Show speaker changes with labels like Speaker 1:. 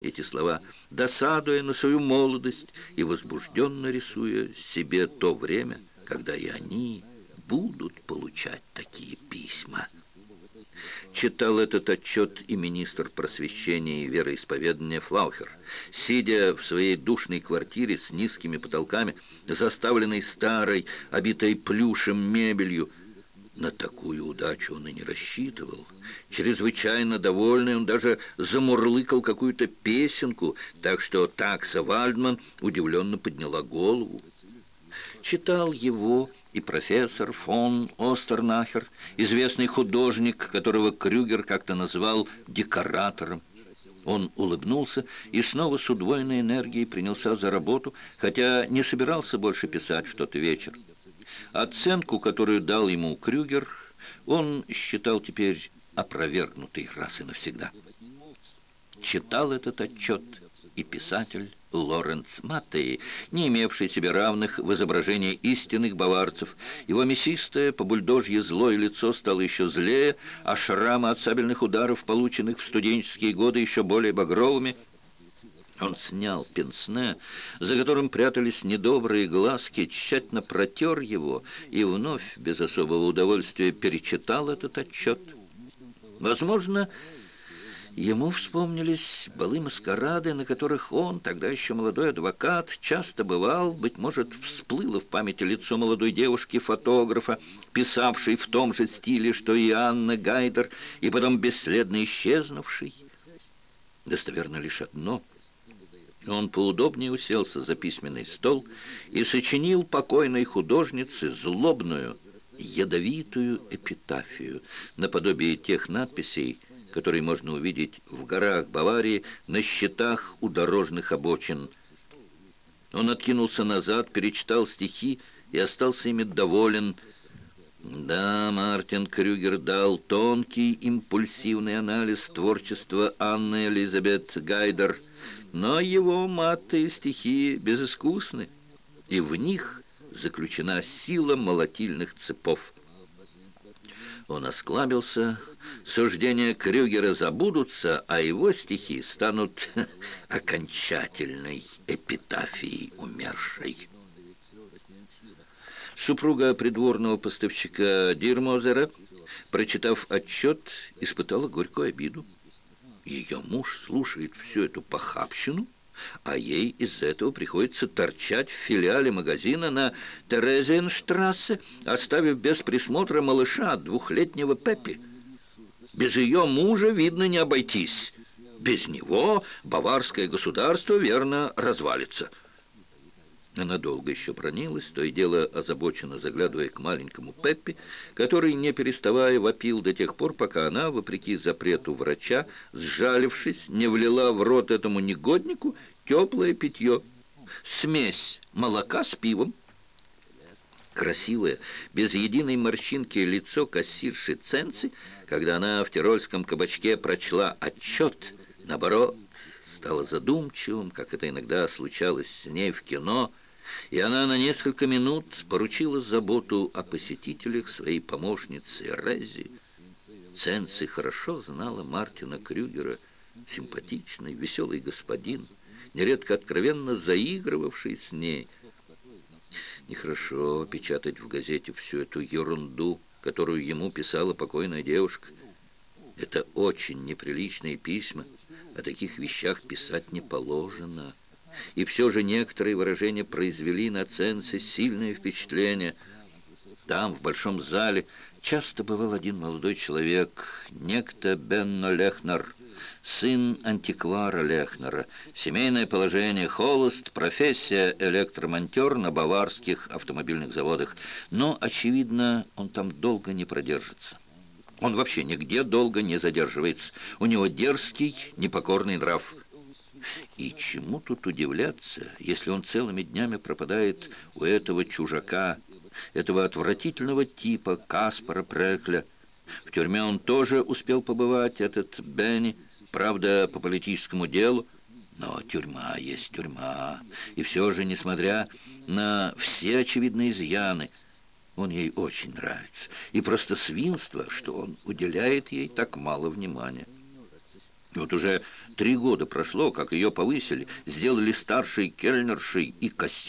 Speaker 1: эти слова, досадуя на свою молодость и возбужденно рисуя себе то время, когда и они будут получать такие письма. Читал этот отчет и министр просвещения и вероисповедания Флаухер, сидя в своей душной квартире с низкими потолками, заставленной старой, обитой плюшем мебелью, на такую удачу он и не рассчитывал. Чрезвычайно довольный, он даже замурлыкал какую-то песенку, так что такса Вальдман удивленно подняла голову. Читал его и профессор фон Остернахер, известный художник, которого Крюгер как-то назвал «декоратором». Он улыбнулся и снова с удвоенной энергией принялся за работу, хотя не собирался больше писать в тот вечер. Оценку, которую дал ему Крюгер, он считал теперь опровергнутой раз и навсегда. Читал этот отчет и писатель Лоренц Маттей, не имевший себе равных в изображении истинных баварцев. Его мясистое, по-бульдожье злое лицо стало еще злее, а шрамы от сабельных ударов, полученных в студенческие годы, еще более багровыми – он снял пенсне, за которым прятались недобрые глазки, тщательно протер его и вновь, без особого удовольствия, перечитал этот отчет. Возможно, ему вспомнились былые маскарады, на которых он, тогда еще молодой адвокат, часто бывал, быть может, всплыло в памяти лицо молодой девушки-фотографа, писавшей в том же стиле, что и Анна Гайдер, и потом бесследно исчезнувшей. Достоверно лишь одно — он поудобнее уселся за письменный стол и сочинил покойной художнице злобную, ядовитую эпитафию, наподобие тех надписей, которые можно увидеть в горах Баварии на щитах у дорожных обочин. Он откинулся назад, перечитал стихи и остался ими доволен. Да, Мартин Крюгер дал тонкий, импульсивный анализ творчества Анны Элизабет Гайдер – но его матые стихи безыскусны, и в них заключена сила молотильных цепов. Он осклабился, суждения Крюгера забудутся, а его стихи станут окончательной эпитафией умершей. Супруга придворного поставщика Дирмозера, прочитав отчет, испытала горькую обиду. Ее муж слушает всю эту похабщину, а ей из-за этого приходится торчать в филиале магазина на Терезенштрассе, оставив без присмотра малыша двухлетнего Пеппи. Без ее мужа, видно, не обойтись. Без него баварское государство, верно, развалится». Она долго еще бронилась, то и дело озабоченно заглядывая к маленькому Пеппи, который, не переставая, вопил до тех пор, пока она, вопреки запрету врача, сжалившись, не влила в рот этому негоднику теплое питье. Смесь молока с пивом. Красивое, без единой морщинки лицо кассирши Ценци, когда она в тирольском кабачке прочла отчет, наоборот, стало задумчивым, как это иногда случалось с ней в кино – и она на несколько минут поручила заботу о посетителях своей помощнице Рези. Ценци хорошо знала Мартина Крюгера, симпатичный, веселый господин, нередко откровенно заигрывавший с ней. Нехорошо печатать в газете всю эту ерунду, которую ему писала покойная девушка. Это очень неприличные письма, о таких вещах писать не положено» и все же некоторые выражения произвели на Ценце сильное впечатление. Там, в большом зале, часто бывал один молодой человек, некто Бенно Лехнер, сын антиквара Лехнера, семейное положение холост, профессия электромонтер на баварских автомобильных заводах, но, очевидно, он там долго не продержится. Он вообще нигде долго не задерживается. У него дерзкий, непокорный нрав – и чему тут удивляться, если он целыми днями пропадает у этого чужака, этого отвратительного типа Каспара Прекля? В тюрьме он тоже успел побывать, этот Бенни, правда, по политическому делу, но тюрьма есть тюрьма, и все же, несмотря на все очевидные изъяны, он ей очень нравится, и просто свинство, что он уделяет ей так мало внимания. Вот уже три года прошло, как ее повысили, сделали старшей кельнершей и кассиршей,